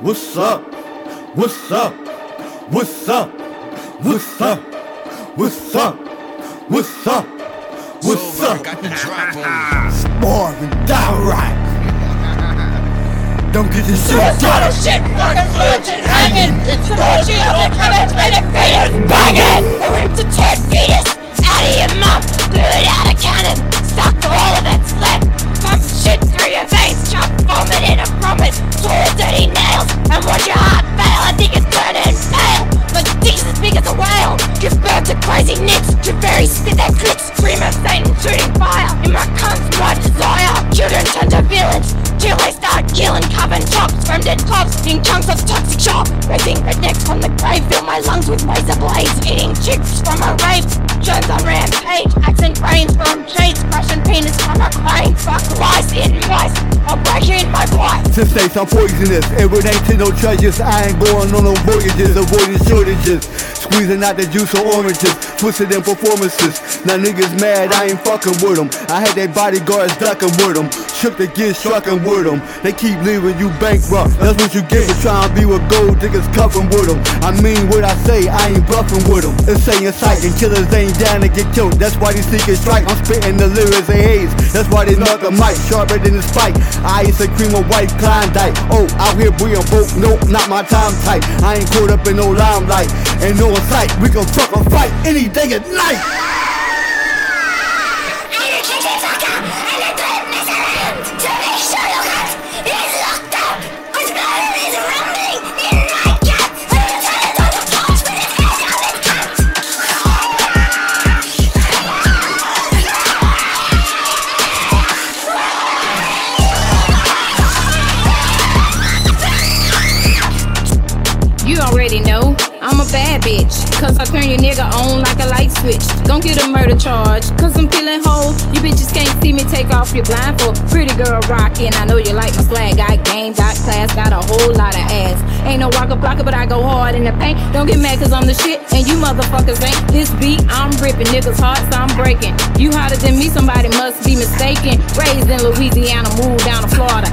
What's up? What's up? What's up? What's up? What's up? What's up? What's uh, up? Got the drop on downright. Don't get this shit Total shit, fucking fluids hanging. It's bullshit, the comments made it fetus banging. Cops chunks of toxic shock. Raising rednecks from the grave, fill my lungs with razor blades. Eating chicks from a rave, Jones on rampage. Accent brains from shades, crushing penis from a crane. Fuck lice in mice, in my wife. To say I'm poisonous, it ain't to no treasures. I ain't going on no voyages, avoiding shortages. Squeezing out the juice of oranges, twisted in performances. Now niggas mad, I ain't fucking with them. I had their bodyguards ducking with them. Shook the gear, struckin' with them. They keep leaving you bankrupt. That's what you get for trying to be with gold diggers cuffing with them. I mean what I say, I ain't bluffing with them. Insane sight and killers ain't down to get killed. That's why these seekers strike. I'm spitting the lyrics they haze. That's why they knock the mic sharper than the spike. I used to cream of white Klondike. Oh, out here being broke, nope, not my time type. I ain't caught up in no limelight. And no sight, we can fucking fight any day and night. Already know I'm a bad bitch. Cause I turn your nigga on like a light switch. Don't get a murder charge. Cause I'm feeling whole. You bitches can't see me take off your blindfold. Pretty girl rockin'. I know you like my swag. Got game, got class, got a whole lot of ass. Ain't no walker blocker, but I go hard in the paint. Don't get mad cause I'm the shit. And you motherfuckers ain't. This beat, I'm ripping. Niggas' hearts, I'm breaking. You hotter than me, somebody must be mistaken. Raised in Louisiana, moved down to Florida.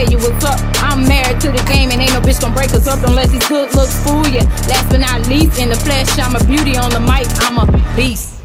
Tell you what's up. I'm married to the game and ain't no bitch gon' break us up unless these good looks fool ya. Last but not least, in the flesh, I'm a beauty on the mic, I'm a beast.